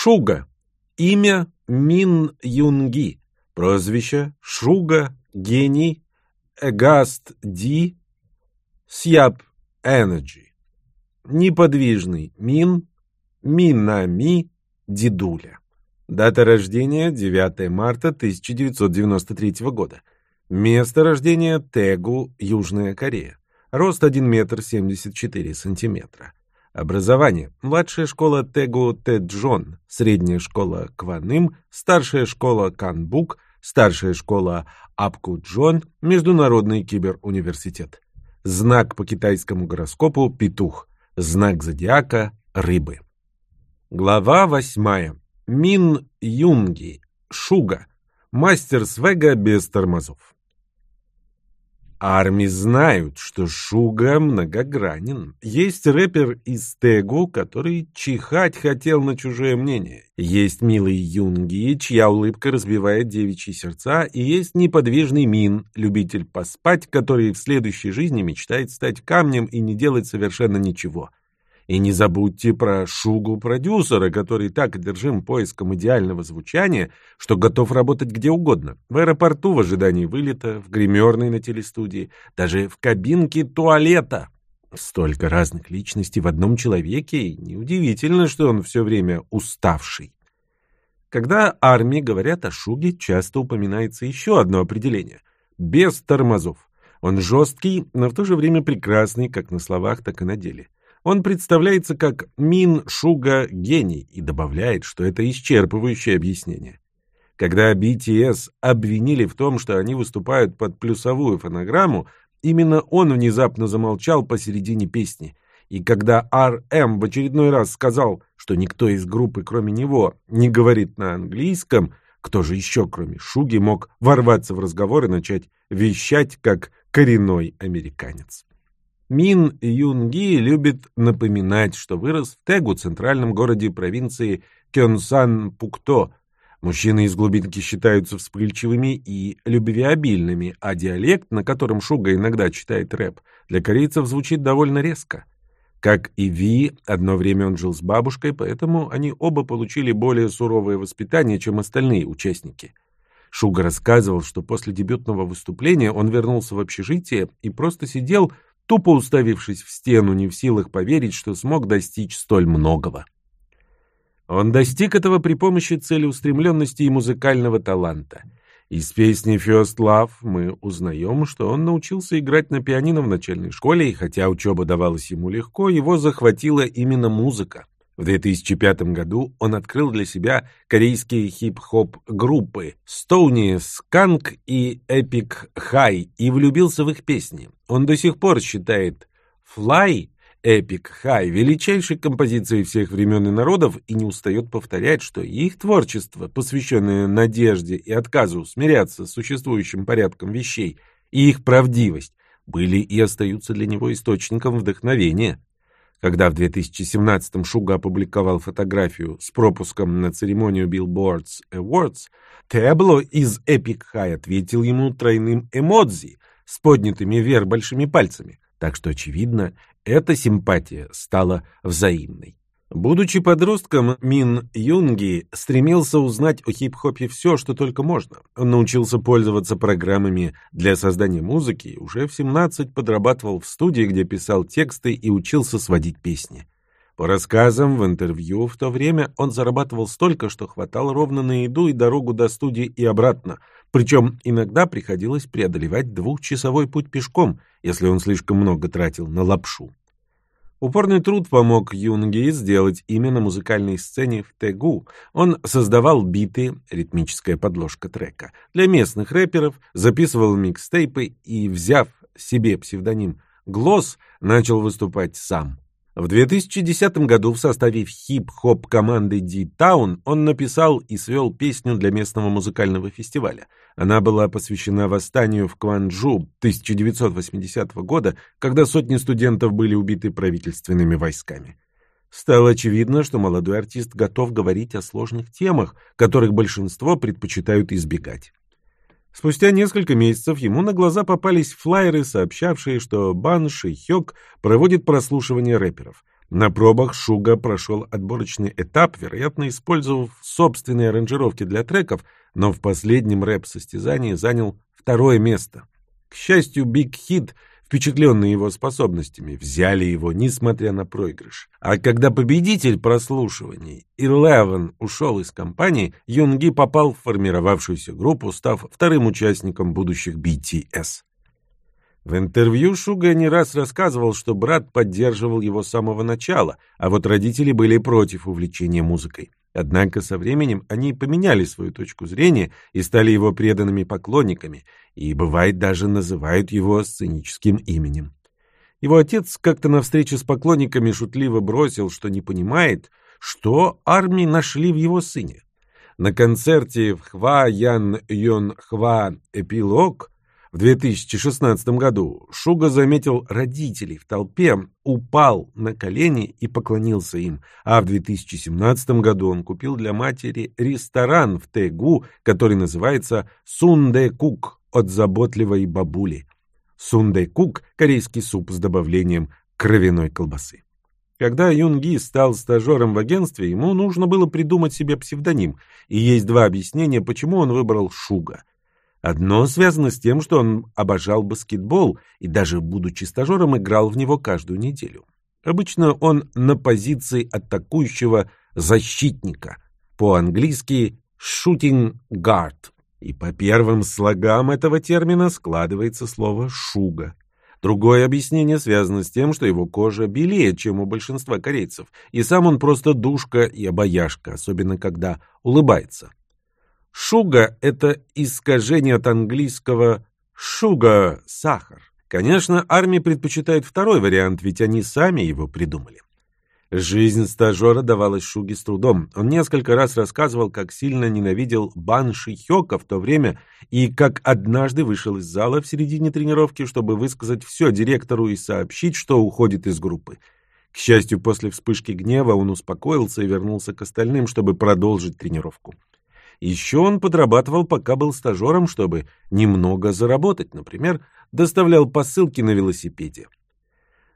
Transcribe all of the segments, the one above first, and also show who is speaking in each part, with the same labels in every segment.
Speaker 1: Шуга. Имя Мин Юнги. Прозвище Шуга, гений, Agust D, Syub Energy. Неподвижный Мин, Минами, Дедуля. Дата рождения 9 марта 1993 года. Место рождения Тегу, Южная Корея. Рост 1 метр 74 сантиметра. Образование. Младшая школа Тегу Теджон, средняя школа Кваным, старшая школа Канбук, старшая школа Апкуджон, Международный киберуниверситет. Знак по китайскому гороскопу – петух. Знак зодиака – рыбы. Глава восьмая. Мин Юнги. Шуга. Мастер свега без тормозов. Арми знают, что Шуга многогранен. Есть рэпер из Тегу, который чихать хотел на чужое мнение. Есть милый Юнги, чья улыбка разбивает девичьи сердца. И есть неподвижный Мин, любитель поспать, который в следующей жизни мечтает стать камнем и не делать совершенно ничего. И не забудьте про Шугу-продюсера, который так одержим поиском идеального звучания, что готов работать где угодно. В аэропорту в ожидании вылета, в гримерной на телестудии, даже в кабинке туалета. Столько разных личностей в одном человеке, и неудивительно, что он все время уставший. Когда армии говорят о Шуге, часто упоминается еще одно определение – без тормозов. Он жесткий, но в то же время прекрасный как на словах, так и на деле – он представляется как Мин Шуга гений и добавляет, что это исчерпывающее объяснение. Когда BTS обвинили в том, что они выступают под плюсовую фонограмму, именно он внезапно замолчал посередине песни. И когда RM в очередной раз сказал, что никто из группы, кроме него, не говорит на английском, кто же еще, кроме Шуги, мог ворваться в разговор и начать вещать, как коренной американец? Мин Юнги любит напоминать, что вырос в Тегу, центральном городе провинции Кёнсан-Пукто. Мужчины из глубинки считаются вспыльчивыми и любвеобильными, а диалект, на котором Шуга иногда читает рэп, для корейцев звучит довольно резко. Как и Ви, одно время он жил с бабушкой, поэтому они оба получили более суровое воспитание, чем остальные участники. Шуга рассказывал, что после дебютного выступления он вернулся в общежитие и просто сидел, тупо уставившись в стену, не в силах поверить, что смог достичь столь многого. Он достиг этого при помощи целеустремленности и музыкального таланта. Из песни «First Love» мы узнаем, что он научился играть на пианино в начальной школе, и хотя учеба давалась ему легко, его захватила именно музыка. В 2005 году он открыл для себя корейские хип-хоп группы Stony Skunk и Epic High и влюбился в их песни. Он до сих пор считает Fly Epic High величайшей композицией всех времен и народов и не устает повторять, что их творчество, посвященное надежде и отказу смиряться с существующим порядком вещей, и их правдивость были и остаются для него источником вдохновения. Когда в 2017-м Шуга опубликовал фотографию с пропуском на церемонию Billboard's Awards, Тебло из Epic High ответил ему тройным эмодзи с поднятыми вверх большими пальцами. Так что, очевидно, эта симпатия стала взаимной. Будучи подростком, Мин Юнги стремился узнать о хип-хопе все, что только можно. Он научился пользоваться программами для создания музыки и уже в 17 подрабатывал в студии, где писал тексты и учился сводить песни. По рассказам в интервью в то время он зарабатывал столько, что хватало ровно на еду и дорогу до студии и обратно. Причем иногда приходилось преодолевать двухчасовой путь пешком, если он слишком много тратил на лапшу. Упорный труд помог Юнге сделать имя на музыкальной сцене в Тегу. Он создавал биты, ритмическая подложка трека, для местных рэперов, записывал микстейпы и, взяв себе псевдоним «Глосс», начал выступать сам. В 2010 году в составе хип-хоп команды D-Town он написал и свел песню для местного музыкального фестиваля. Она была посвящена восстанию в Кванджу 1980 года, когда сотни студентов были убиты правительственными войсками. Стало очевидно, что молодой артист готов говорить о сложных темах, которых большинство предпочитают избегать. Спустя несколько месяцев ему на глаза попались флаеры, сообщавшие, что Бан Шихёк проводит прослушивание рэперов. На пробах Шуга прошел отборочный этап, вероятно, использовав собственные аранжировки для треков, но в последнем рэп-состязании занял второе место. К счастью, Биг Хит, впечатленные его способностями, взяли его, несмотря на проигрыш. А когда победитель прослушиваний Eleven ушел из компании, Юнги попал в формировавшуюся группу, став вторым участником будущих BTS. В интервью Шуга не раз рассказывал, что брат поддерживал его с самого начала, а вот родители были против увлечения музыкой. Однако со временем они поменяли свою точку зрения и стали его преданными поклонниками, и, бывает, даже называют его сценическим именем. Его отец как-то на встрече с поклонниками шутливо бросил, что не понимает, что армии нашли в его сыне. На концерте в Хва Ян Йон Хва Эпилог в 2016 году Шуга заметил родителей в толпе, упал на колени и поклонился им, а в 2017 году он купил для матери ресторан в Тэгу, который называется Сунде Кук от заботливой бабули. Сунде Кук – корейский суп с добавлением кровяной колбасы. Когда Юнги стал стажером в агентстве, ему нужно было придумать себе псевдоним, и есть два объяснения, почему он выбрал Шуга – Одно связано с тем, что он обожал баскетбол и даже будучи стажером играл в него каждую неделю. Обычно он на позиции атакующего защитника, по-английски «shooting guard», и по первым слогам этого термина складывается слово «шуга». Другое объяснение связано с тем, что его кожа белее, чем у большинства корейцев, и сам он просто душка и обаяшка, особенно когда улыбается. Шуга – это искажение от английского «шуга» – сахар. Конечно, армия предпочитает второй вариант, ведь они сами его придумали. Жизнь стажера давалась Шуге с трудом. Он несколько раз рассказывал, как сильно ненавидел Бан Шихёка в то время и как однажды вышел из зала в середине тренировки, чтобы высказать все директору и сообщить, что уходит из группы. К счастью, после вспышки гнева он успокоился и вернулся к остальным, чтобы продолжить тренировку. Еще он подрабатывал, пока был стажером, чтобы немного заработать, например, доставлял посылки на велосипеде.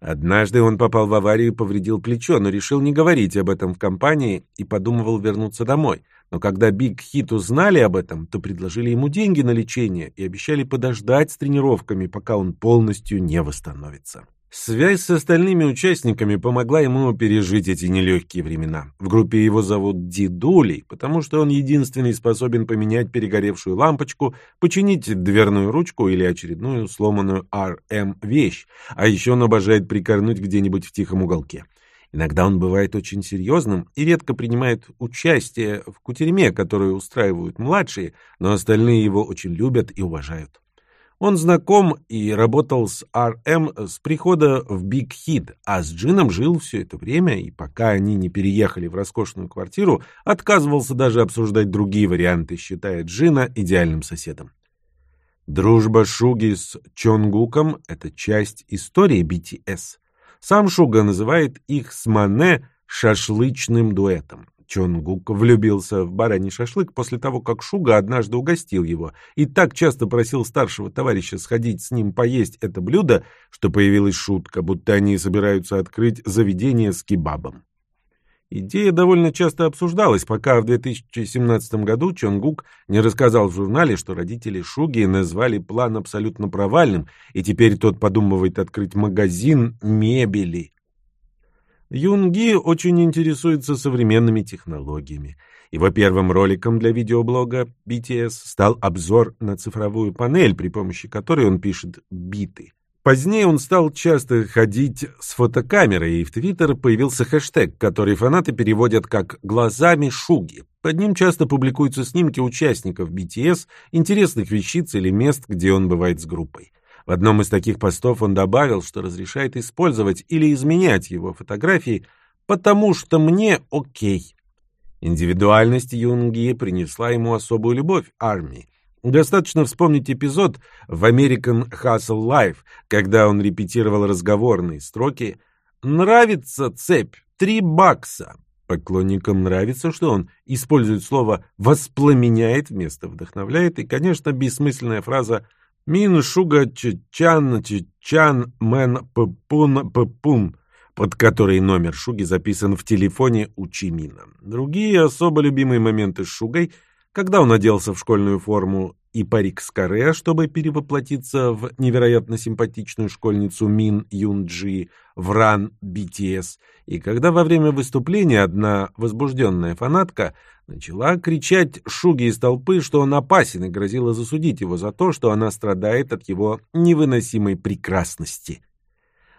Speaker 1: Однажды он попал в аварию и повредил плечо, но решил не говорить об этом в компании и подумывал вернуться домой. Но когда Биг Хит узнали об этом, то предложили ему деньги на лечение и обещали подождать с тренировками, пока он полностью не восстановится. Связь с остальными участниками помогла ему пережить эти нелегкие времена. В группе его зовут Дидулей, потому что он единственный способен поменять перегоревшую лампочку, починить дверную ручку или очередную сломанную RM-вещь, а еще он обожает прикорнуть где-нибудь в тихом уголке. Иногда он бывает очень серьезным и редко принимает участие в кутерьме, которую устраивают младшие, но остальные его очень любят и уважают. Он знаком и работал с RM с прихода в Биг Хит, а с Джином жил все это время, и пока они не переехали в роскошную квартиру, отказывался даже обсуждать другие варианты, считая Джина идеальным соседом. Дружба Шуги с Чонгуком — это часть истории BTS. Сам Шуга называет их с Мане шашлычным дуэтом. Чонгук влюбился в бараний шашлык после того, как Шуга однажды угостил его, и так часто просил старшего товарища сходить с ним поесть это блюдо, что появилась шутка, будто они собираются открыть заведение с кебабом. Идея довольно часто обсуждалась, пока в 2017 году Чонгук не рассказал в журнале, что родители Шуги назвали план абсолютно провальным, и теперь тот подумывает открыть магазин мебели Юнги очень интересуется современными технологиями. Его первым роликом для видеоблога BTS стал обзор на цифровую панель, при помощи которой он пишет биты. Позднее он стал часто ходить с фотокамерой, и в Твиттер появился хэштег, который фанаты переводят как «глазами Шуги». Под ним часто публикуются снимки участников BTS, интересных вещиц или мест, где он бывает с группой. В одном из таких постов он добавил, что разрешает использовать или изменять его фотографии, потому что мне окей. Индивидуальность Юнги принесла ему особую любовь армии. Достаточно вспомнить эпизод в American Hustle Life, когда он репетировал разговорные строки «Нравится цепь, три бакса». Поклонникам нравится, что он использует слово «воспламеняет» вместо «вдохновляет», и, конечно, бессмысленная фраза «вдохновляет» Мин шуга чичан чичан мен ппун ппун. под которой номер Шуги записан в телефоне у Чимина. Другие особо любимые моменты с Шугой, когда он оделся в школьную форму и парик с каре, чтобы перевоплотиться в невероятно симпатичную школьницу Мин Юнджи в ран BTS, и когда во время выступления одна возбужденная фанатка начала кричать Шуге из толпы, что он опасен, и грозила засудить его за то, что она страдает от его невыносимой прекрасности.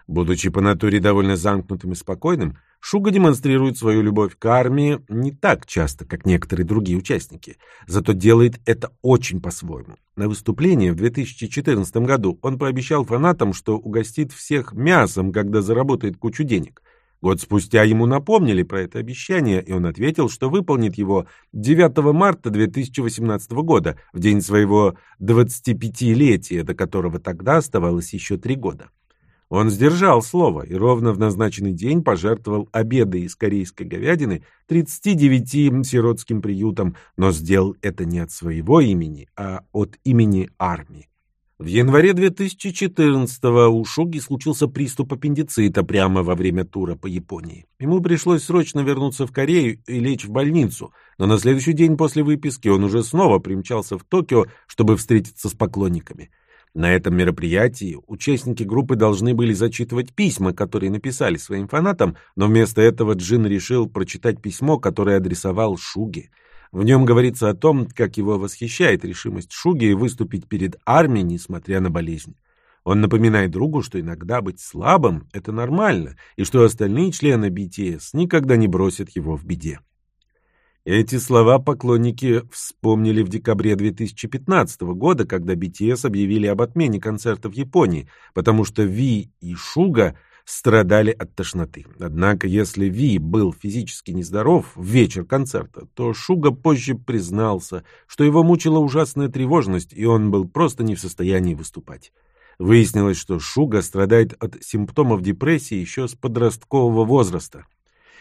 Speaker 1: Будучи по натуре довольно замкнутым и спокойным, Шуга демонстрирует свою любовь к армии не так часто, как некоторые другие участники, зато делает это очень по-своему. На выступлении в 2014 году он пообещал фанатам, что угостит всех мясом, когда заработает кучу денег. Год спустя ему напомнили про это обещание, и он ответил, что выполнит его 9 марта 2018 года, в день своего 25-летия, до которого тогда оставалось еще три года. Он сдержал слово и ровно в назначенный день пожертвовал обеды из корейской говядины 39 сиротским приютам, но сделал это не от своего имени, а от имени армии. В январе 2014-го у Шуги случился приступ аппендицита прямо во время тура по Японии. Ему пришлось срочно вернуться в Корею и лечь в больницу, но на следующий день после выписки он уже снова примчался в Токио, чтобы встретиться с поклонниками. На этом мероприятии участники группы должны были зачитывать письма, которые написали своим фанатам, но вместо этого Джин решил прочитать письмо, которое адресовал Шуге. В нем говорится о том, как его восхищает решимость Шуги выступить перед армией, несмотря на болезнь. Он напоминает другу, что иногда быть слабым – это нормально, и что остальные члены BTS никогда не бросят его в беде. Эти слова поклонники вспомнили в декабре 2015 года, когда BTS объявили об отмене концерта в Японии, потому что Ви и Шуга страдали от тошноты. Однако, если Ви был физически нездоров в вечер концерта, то Шуга позже признался, что его мучила ужасная тревожность, и он был просто не в состоянии выступать. Выяснилось, что Шуга страдает от симптомов депрессии еще с подросткового возраста.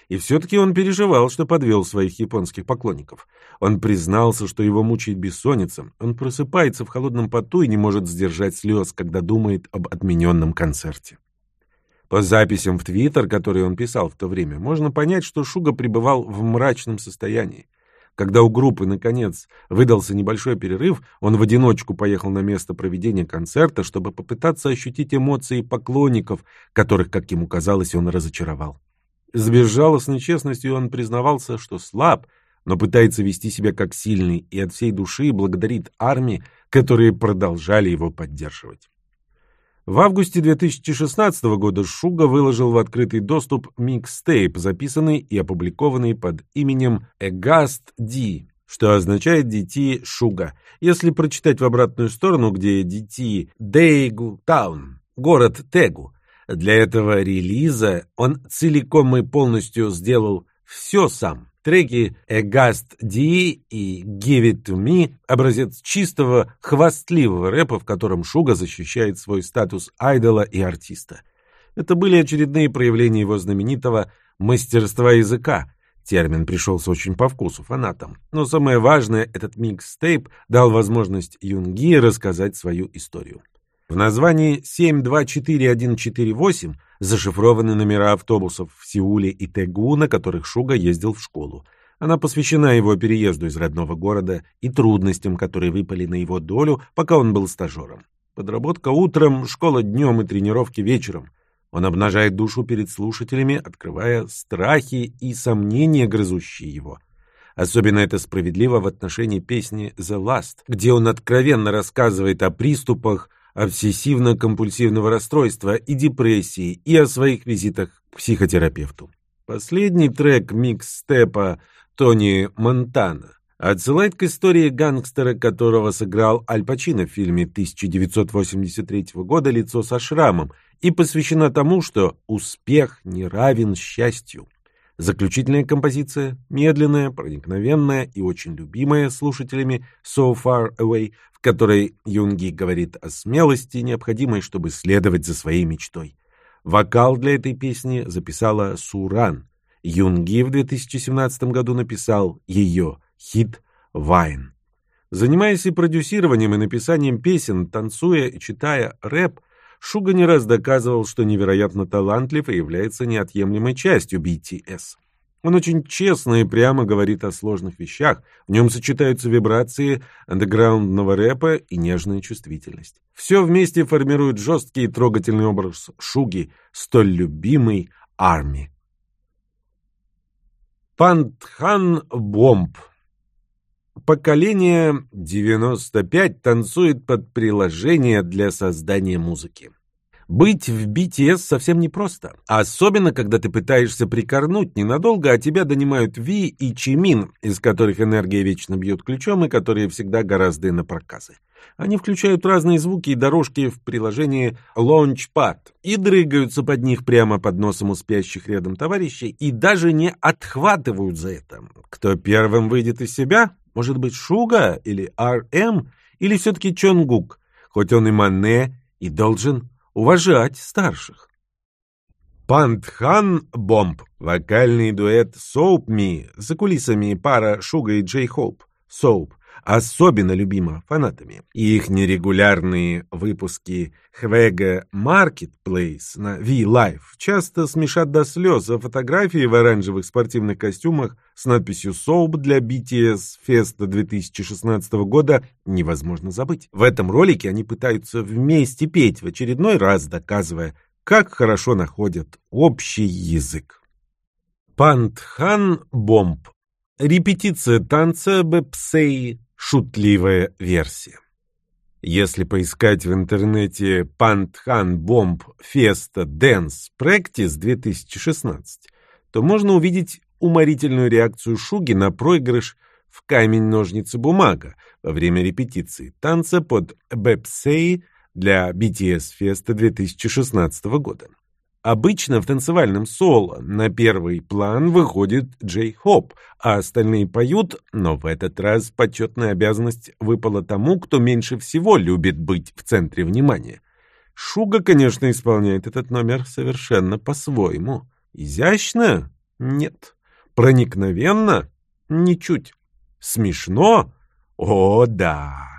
Speaker 1: И все-таки он переживал, что подвел своих японских поклонников. Он признался, что его мучает бессонница. Он просыпается в холодном поту и не может сдержать слез, когда думает об отмененном концерте. По записям в Твиттер, которые он писал в то время, можно понять, что Шуга пребывал в мрачном состоянии. Когда у группы, наконец, выдался небольшой перерыв, он в одиночку поехал на место проведения концерта, чтобы попытаться ощутить эмоции поклонников, которых, как ему казалось, он разочаровал. С безжалостной честностью он признавался, что слаб, но пытается вести себя как сильный и от всей души благодарит армии, которые продолжали его поддерживать. В августе 2016 года Шуга выложил в открытый доступ микстейп, записанный и опубликованный под именем Эгаст Ди, что означает «Дети Шуга». Если прочитать в обратную сторону, где «Дети Дейгу Таун», город Тегу, для этого релиза он целиком и полностью сделал все сам. Треки «Agast D» и «Give It To Me» — образец чистого, хвастливого рэпа, в котором Шуга защищает свой статус айдола и артиста. Это были очередные проявления его знаменитого «мастерства языка», Термин пришелся очень по вкусу фанатам. Но самое важное, этот микстейп дал возможность Юнги рассказать свою историю. В названии 724148 зашифрованы номера автобусов в Сеуле и Тегу, на которых Шуга ездил в школу. Она посвящена его переезду из родного города и трудностям, которые выпали на его долю, пока он был стажером. Подработка утром, школа днем и тренировки вечером. Он обнажает душу перед слушателями, открывая страхи и сомнения, грызущие его. Особенно это справедливо в отношении песни «The Last», где он откровенно рассказывает о приступах, обсессивно-компульсивного расстройства и депрессии и о своих визитах к психотерапевту. Последний трек микс-степа Тони Монтана отсылает к истории гангстера, которого сыграл Аль Пачино в фильме 1983 года «Лицо со шрамом» и посвящена тому, что успех не равен счастью. Заключительная композиция, медленная, проникновенная и очень любимая слушателями «So Far Away», в которой Юнги говорит о смелости, необходимой, чтобы следовать за своей мечтой. Вокал для этой песни записала Суран. Юнги в 2017 году написал ее хит «Вайн». Занимаясь и продюсированием, и написанием песен, танцуя и читая рэп, Шуга не раз доказывал, что невероятно талантлив и является неотъемлемой частью BTS. Он очень честно и прямо говорит о сложных вещах. В нем сочетаются вибрации андеграундного рэпа и нежная чувствительность. Все вместе формирует жесткий и трогательный образ Шуги, столь любимый армии. Пантхан Бомб Поколение 95 танцует под приложение для создания музыки. Быть в BTS совсем непросто. Особенно, когда ты пытаешься прикорнуть ненадолго, а тебя донимают Ви и Чимин, из которых энергия вечно бьет ключом и которые всегда гораздо на проказы. Они включают разные звуки и дорожки в приложении Launchpad и дрыгаются под них прямо под носом у спящих рядом товарищей и даже не отхватывают за это. Кто первым выйдет из себя? Может быть, Шуга или RM или все-таки Чонгук, хоть он и Мане и должен уважать старших. Пантхан Бомб, вокальный дуэт Soap Me, за кулисами пара Шуга и Джей Хоуп, Soap, особенно любима фанатами. Их нерегулярные выпуски Хвега Marketplace на V-Live часто смешат до слез, а фотографии в оранжевых спортивных костюмах с надписью «Soap» для BTS Fest 2016 года невозможно забыть. В этом ролике они пытаются вместе петь, в очередной раз доказывая, как хорошо находят общий язык. Пантхан Бомб. Репетиция танца Бепсей шутливая версия. Если поискать в интернете Пантхан Бомб Феста Dance Practice 2016, то можно увидеть уморительную реакцию Шуги на проигрыш в камень-ножницы-бумага во время репетиции танца под Бепсей для BTS Феста 2016 года. Обычно в танцевальном соло на первый план выходит Джей Хоп, а остальные поют, но в этот раз почетная обязанность выпала тому, кто меньше всего любит быть в центре внимания. Шуга, конечно, исполняет этот номер совершенно по-своему. Изящно? Нет. Проникновенно? Ничуть. Смешно? О, да.